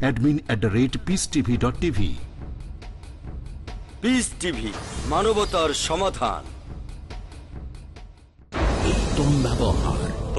Admin at the rate peace TV dot TV peace TV মানবতার সমাধান। উত্তম ব্যবহার।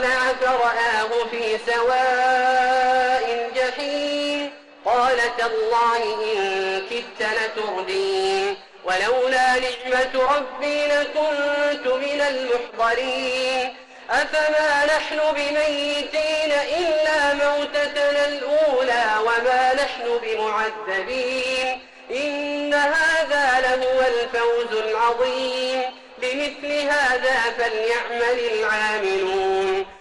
فاطلع فرآه في سواء الجحيم؟ قال تالله إن كدت لتردين ولولا نعمة ربي لكنت من المحضرين. أفما نحن بميتين إلا موتتنا الأولى وما نحن بمعذبين؟ إن هذا لهو الفوز العظيم. بمثل هذا فليعمل العاملون.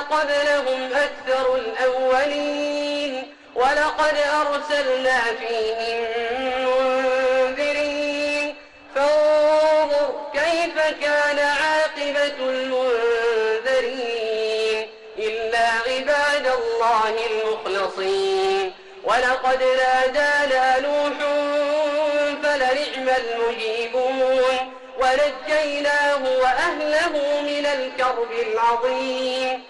قبلهم أكثر الأولين ولقد أرسلنا فيهم منذرين. فانظر كيف كان عاقبة المنذرين. إلا عباد الله المخلصين. ولقد نادانا نوح فلنعم المجيبون. ونجيناه وأهله من الكرب العظيم.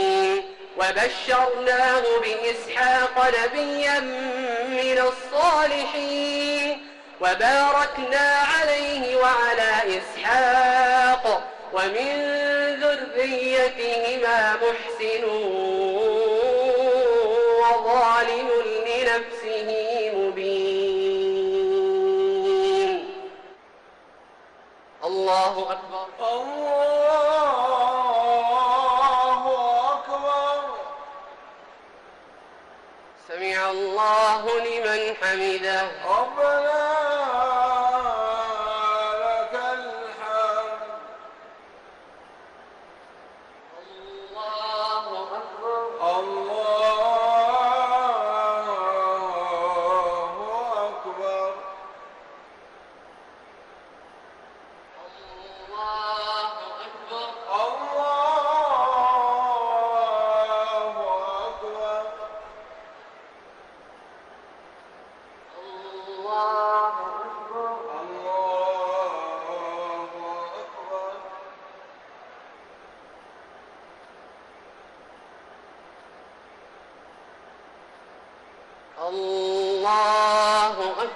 وبشرناه بإسحاق نبيا من الصالحين وباركنا عليه وعلى إسحاق ومن ذريتهما محسن وظالم لنفسه مبين. الله أكبر. الله لمن حمده. ربنا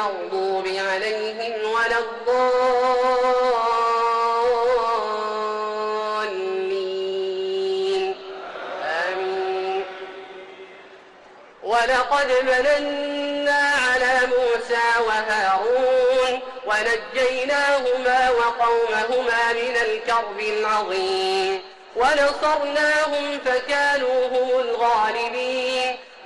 المغضوب عليهم ولا الضالين. آمين. ولقد مننا على موسى وهارون ونجيناهما وقومهما من الكرب العظيم. ونصرناهم فكانوا هم الغالبين.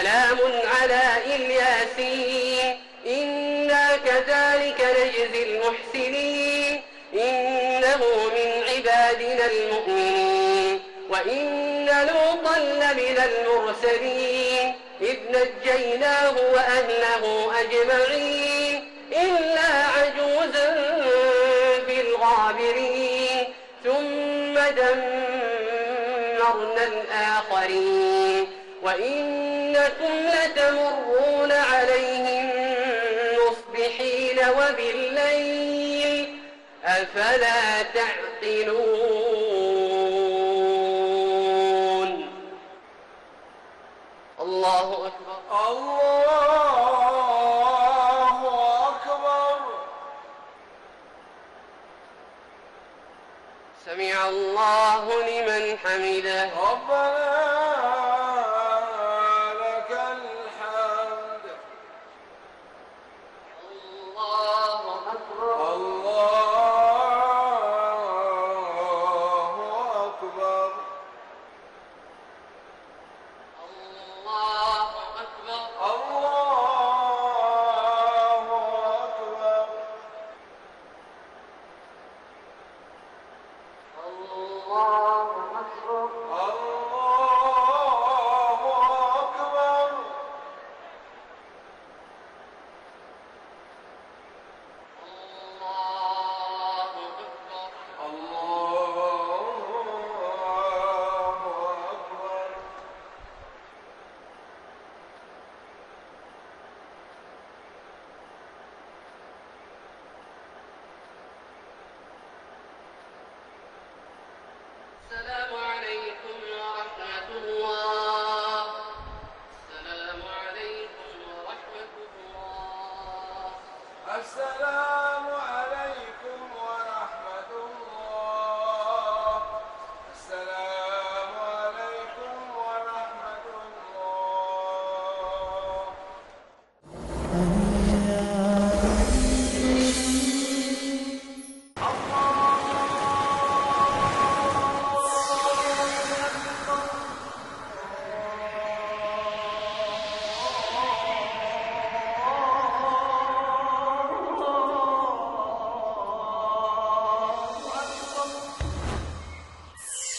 سلام على إلياسين إنا كذلك نجزي المحسنين. إنه من عبادنا المؤمنين. وإن لوطا لمن المرسلين. إذ نجيناه وأهله أجمعين. إلا عجوزا في الغابرين ثم دمرنا الآخرين. وإنكم لتمرون عليهم مصبحين وبالليل أفلا تعقلون الله أكبر الله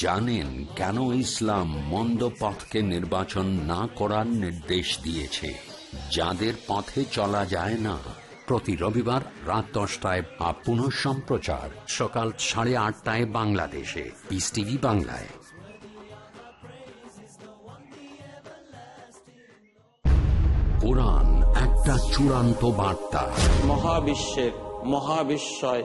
জানেন কেন ইসলাম মন্দ পথকে নির্বাচন না করার নির্দেশ দিয়েছে। যাদের পথে চলা যায় না, প্রতি রবিবার রাত দশটায় বা পুনঃ সম্প্রচার, সকাল সাড়ে আটটায় বাংলাদেশে। পিস টিভি বাংলায়। কোরআন একটা চূড়ান্ত বার্তা। মহাবিশ্বের, মহাবিশ্বয়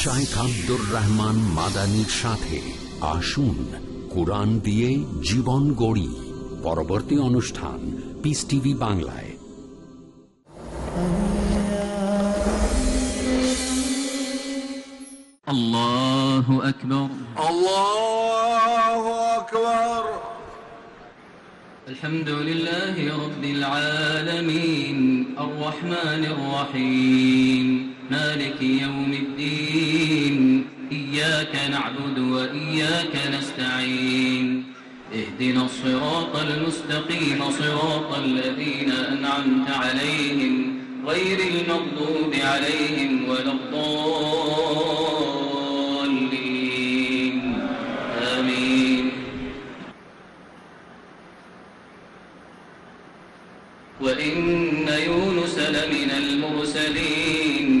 শাইখ আব্দুর রহমান মাদানির সাথে আসুন কোরআন দিয়ে জীবন গড়ি পরবর্তী অনুষ্ঠান পিস টিভি বাংলায় الله أكبر الله أكبر الحمد لله رب العالمين الرحمن الرحيم مالك يوم الدين. إياك نعبد وإياك نستعين. اهدنا الصراط المستقيم صراط الذين أنعمت عليهم غير المغضوب عليهم ولا الضالين. آمين. وإن يونس لمن المرسلين.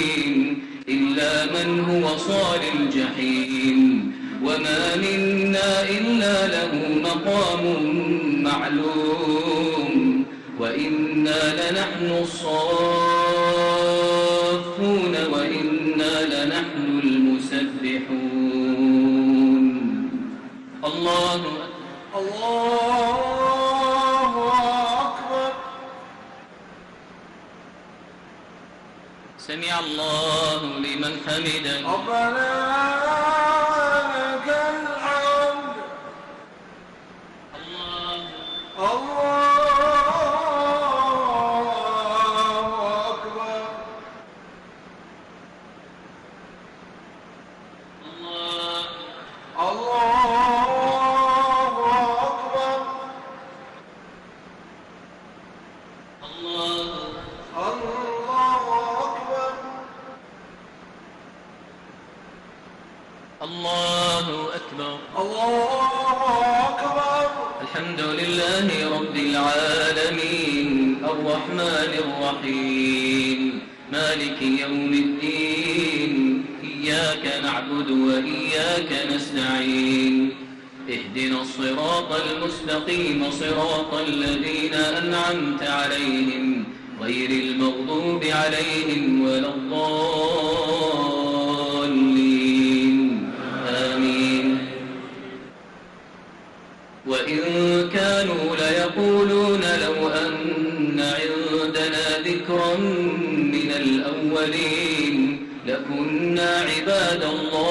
من هو صال الجحيم وما منا إلا له مقام معلوم وإنا لنحن الصافون وإنا لنحن المسبحون. الله الله أكبر سمع الله لمن حمده. ربنا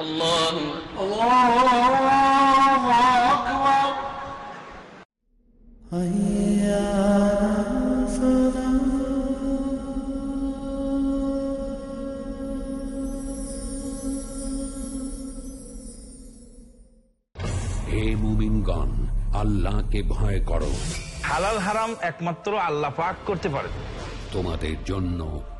الله الله أكبر হে মুমিনগণ আল্লাহকে ভয় করো হালাল হারাম একমাত্র আল্লাহ পাক করতে পারে তোমাদের জন্য